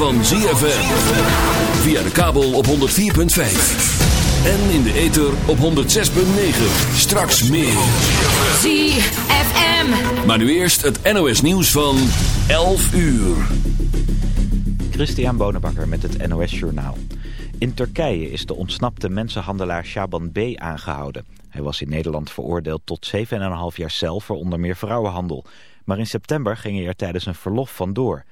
van ZFM. Via de kabel op 104.5. En in de ether op 106.9. Straks meer. ZFM. Maar nu eerst het NOS nieuws van 11 uur. Christian Bonenbakker met het NOS Journaal. In Turkije is de ontsnapte mensenhandelaar Shaban B. aangehouden. Hij was in Nederland veroordeeld tot 7,5 jaar cel voor onder meer vrouwenhandel. Maar in september ging hij er tijdens een verlof vandoor.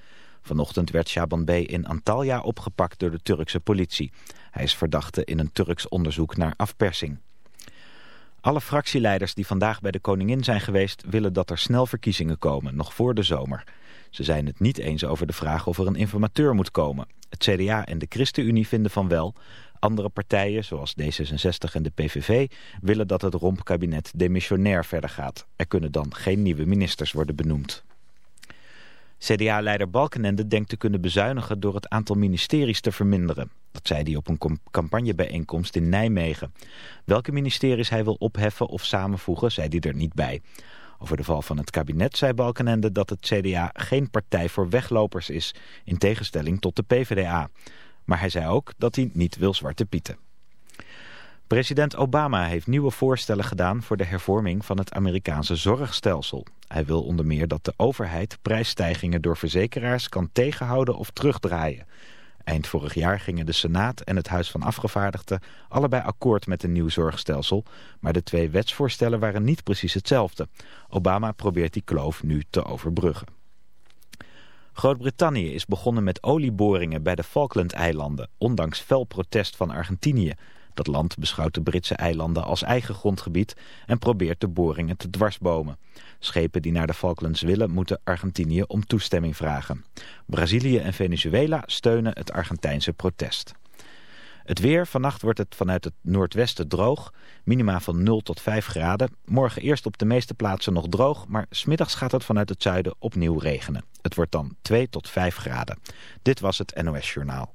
Vanochtend werd Shaban B. in Antalya opgepakt door de Turkse politie. Hij is verdachte in een Turks onderzoek naar afpersing. Alle fractieleiders die vandaag bij de koningin zijn geweest... willen dat er snel verkiezingen komen, nog voor de zomer. Ze zijn het niet eens over de vraag of er een informateur moet komen. Het CDA en de ChristenUnie vinden van wel. Andere partijen, zoals D66 en de PVV... willen dat het rompkabinet demissionair verder gaat. Er kunnen dan geen nieuwe ministers worden benoemd. CDA-leider Balkenende denkt te kunnen bezuinigen door het aantal ministeries te verminderen. Dat zei hij op een campagnebijeenkomst in Nijmegen. Welke ministeries hij wil opheffen of samenvoegen, zei hij er niet bij. Over de val van het kabinet zei Balkenende dat het CDA geen partij voor weglopers is, in tegenstelling tot de PvdA. Maar hij zei ook dat hij niet wil zwarte pieten. President Obama heeft nieuwe voorstellen gedaan voor de hervorming van het Amerikaanse zorgstelsel. Hij wil onder meer dat de overheid prijsstijgingen door verzekeraars kan tegenhouden of terugdraaien. Eind vorig jaar gingen de Senaat en het Huis van Afgevaardigden allebei akkoord met een nieuw zorgstelsel, maar de twee wetsvoorstellen waren niet precies hetzelfde. Obama probeert die kloof nu te overbruggen. Groot-Brittannië is begonnen met olieboringen bij de Falklandeilanden, ondanks fel protest van Argentinië. Dat land beschouwt de Britse eilanden als eigen grondgebied en probeert de boringen te dwarsbomen. Schepen die naar de Falklands willen moeten Argentinië om toestemming vragen. Brazilië en Venezuela steunen het Argentijnse protest. Het weer, vannacht wordt het vanuit het noordwesten droog, minima van 0 tot 5 graden. Morgen eerst op de meeste plaatsen nog droog, maar smiddags gaat het vanuit het zuiden opnieuw regenen. Het wordt dan 2 tot 5 graden. Dit was het NOS Journaal.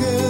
good.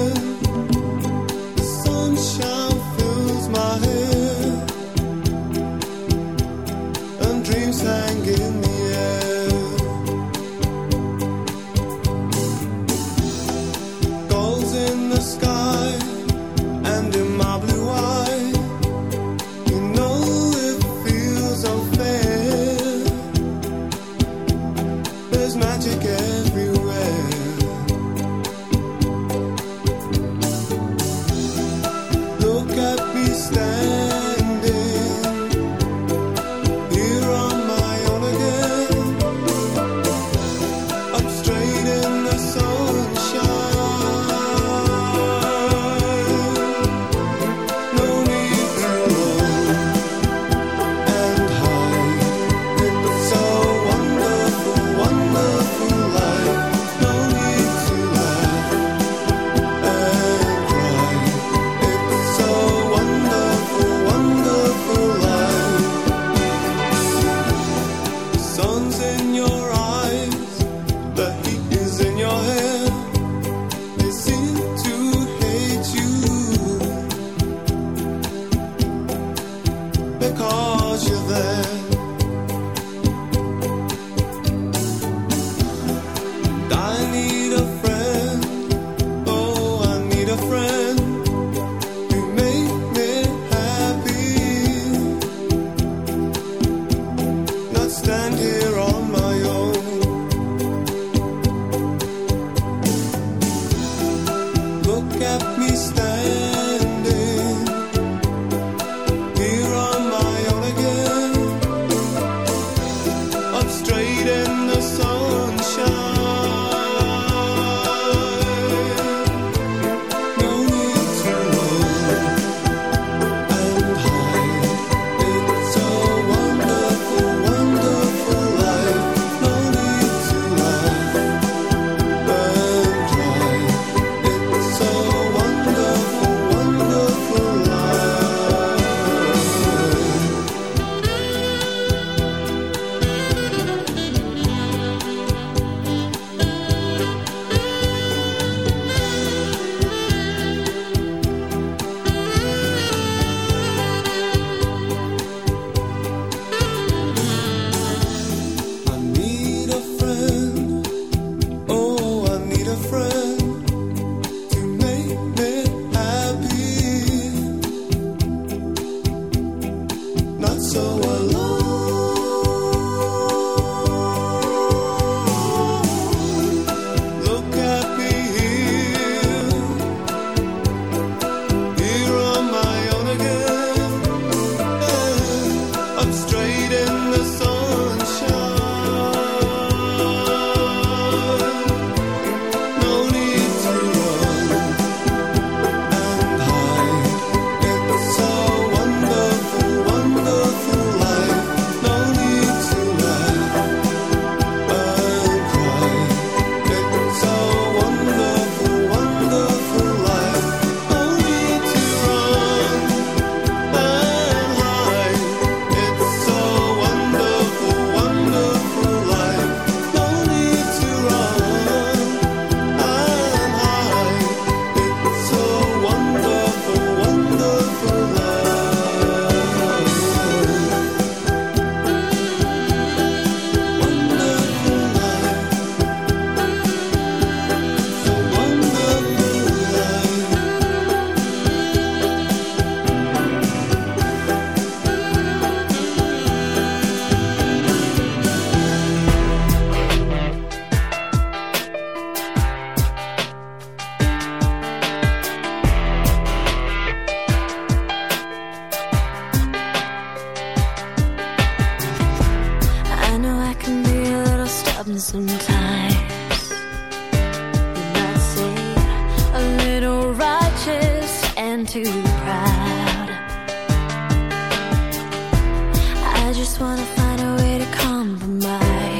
I just wanna find a way to compromise.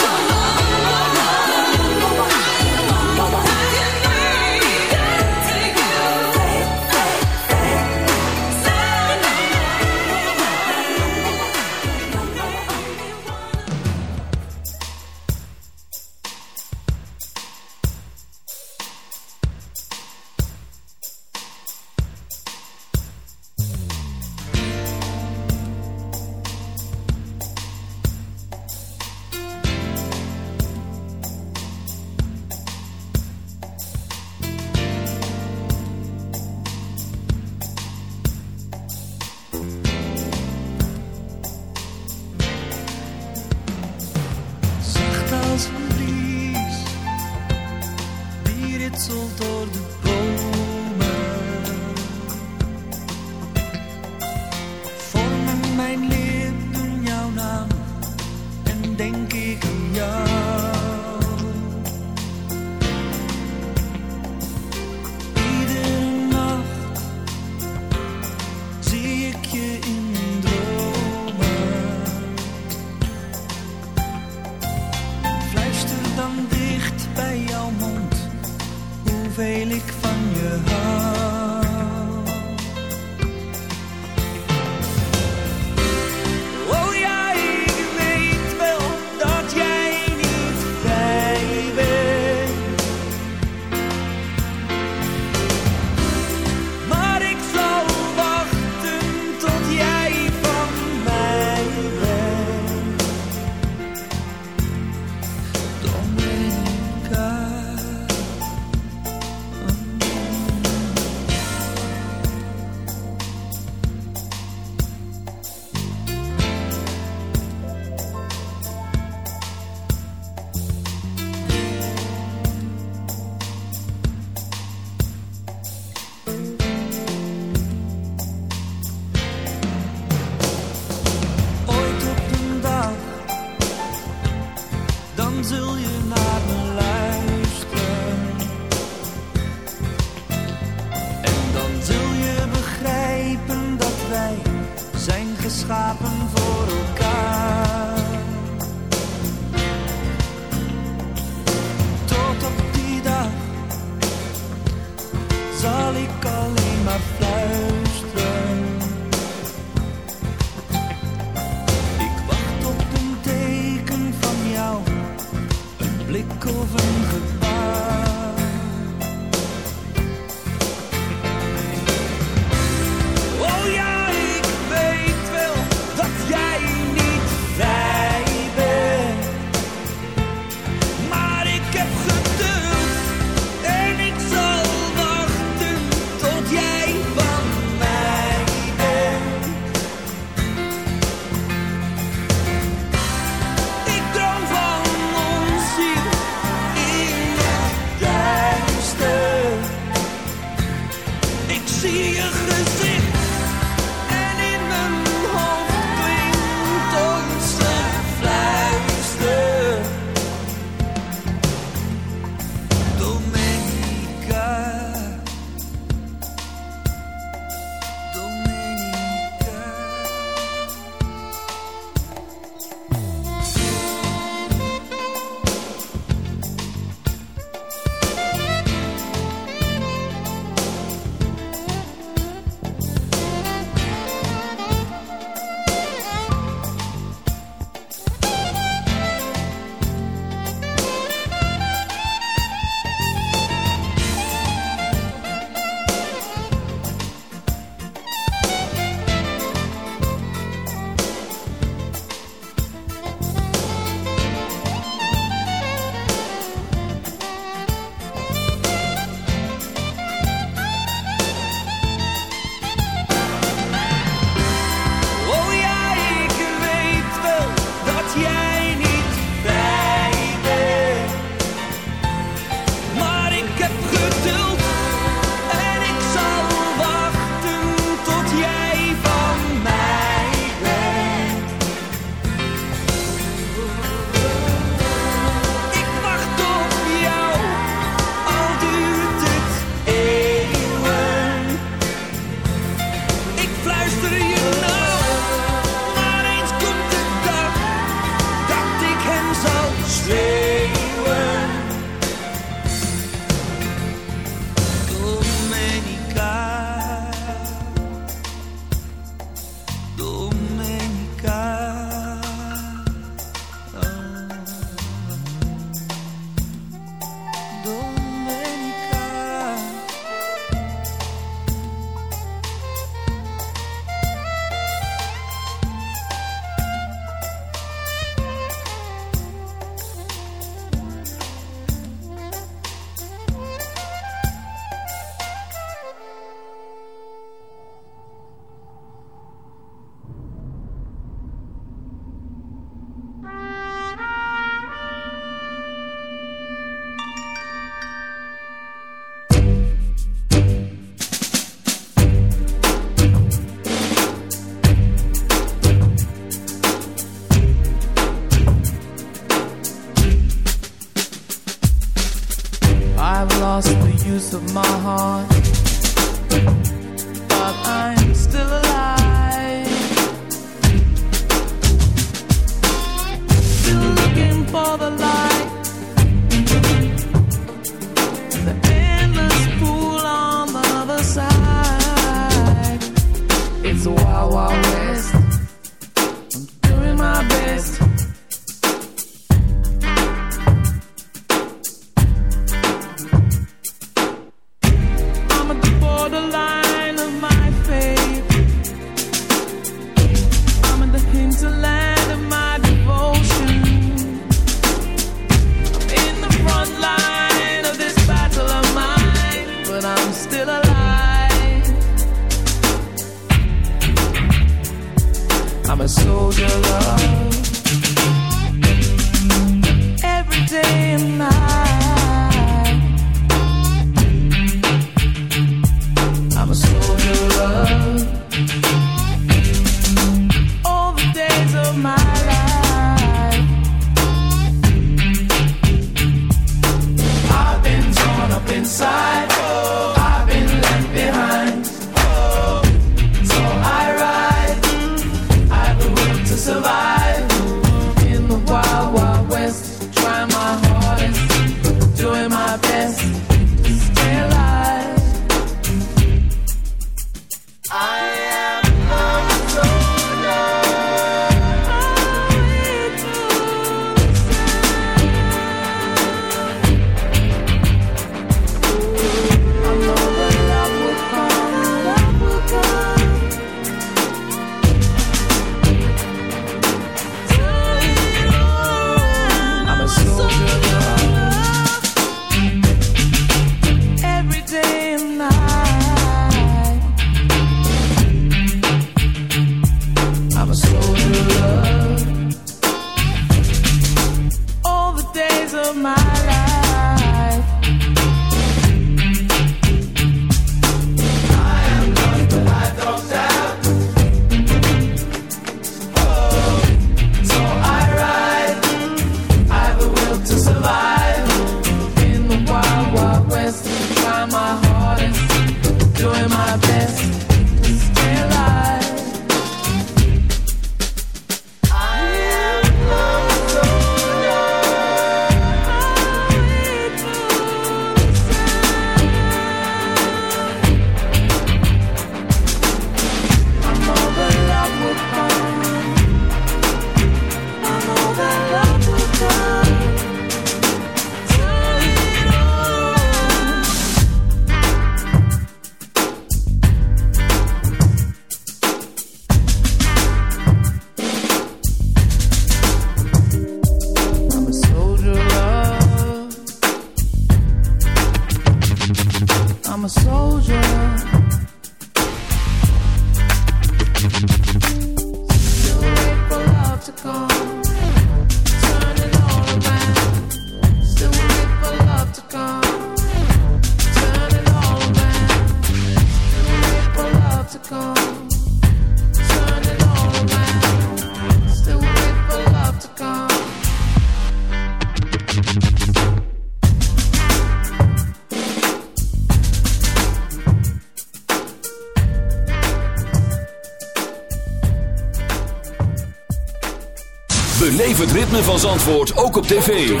van Zandvoort ook op tv.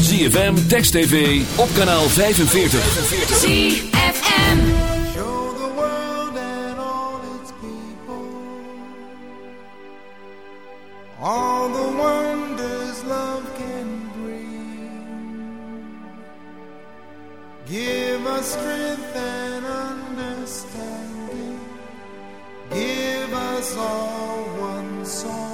ZFM, Text TV, op kanaal 45. ZFM Show the world and all its people All the wonders love can bring Give us strength and understanding Give us all one song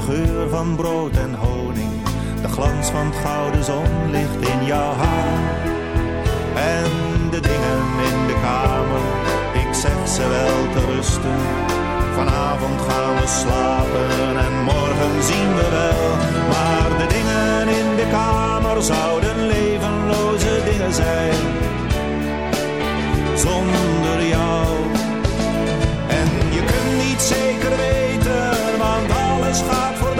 geur van brood en honing. De glans van het gouden zonlicht in jouw haar. En de dingen in de kamer, ik zeg ze wel te rusten. Vanavond gaan we slapen en morgen zien we wel. Maar de dingen in de kamer zouden levenloze dingen zijn. Zonder jou. Alles gaat.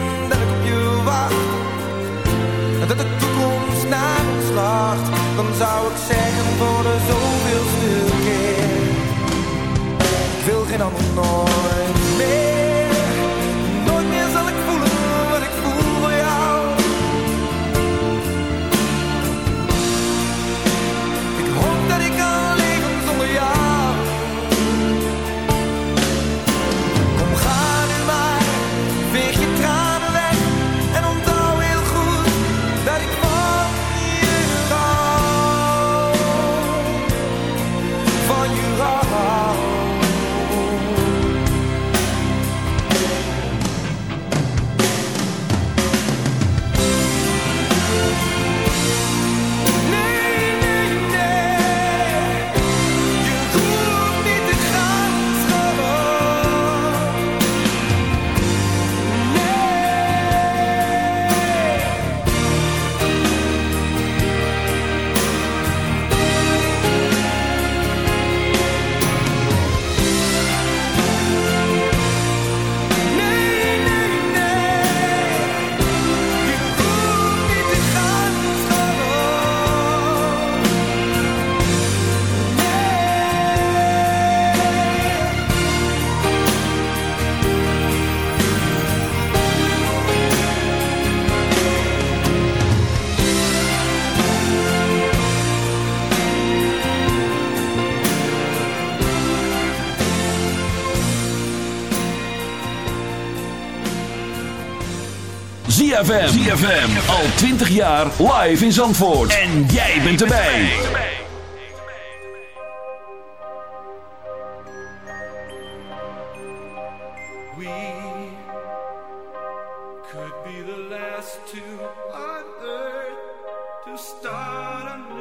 En dat de toekomst naar ons lacht. Dan zou ik zeggen voor de zoveelste keer. Ik wil geen ander nooit ZFM. ZFM. Al 20 jaar live in Zandvoort. En jij bent erbij. We could be the last two on earth to start